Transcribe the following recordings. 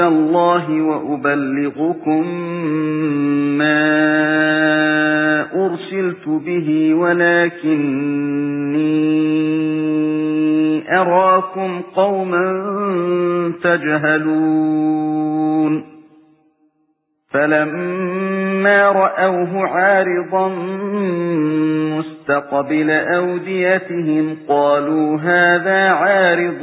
الله وأبلغكم ما أرسلت به ولكني أراكم قوما تجهلون. فلما رأوه عارضا مستقبل أوديتهم قالوا هذا عارض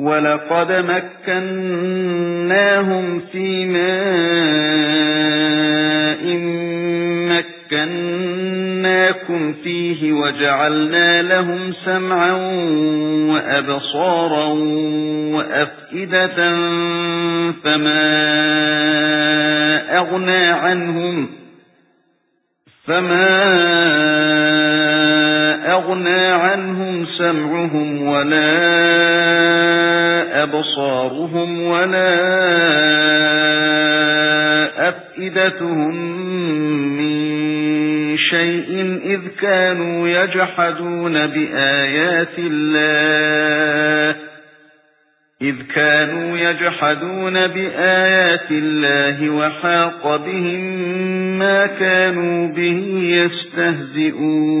ولقد مكناهم في ماء مكناكم فيه وجعلنا لهم سمعا وأبصارا وأفئدة فما أغنى عنهم فما أغنى عنهم سمعهم ولا أبصارهم ولا أفئدتهم من شيء إذ كانوا يجحدون بآيات الله إذ كانوا يجحدون بآيات الله وحاق بهم ما كانوا به يستهزئون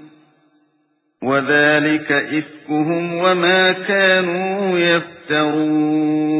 وَذَلِكَ إِفْكُهُمْ وَمَا كَانُوا يَفْتَرُونَ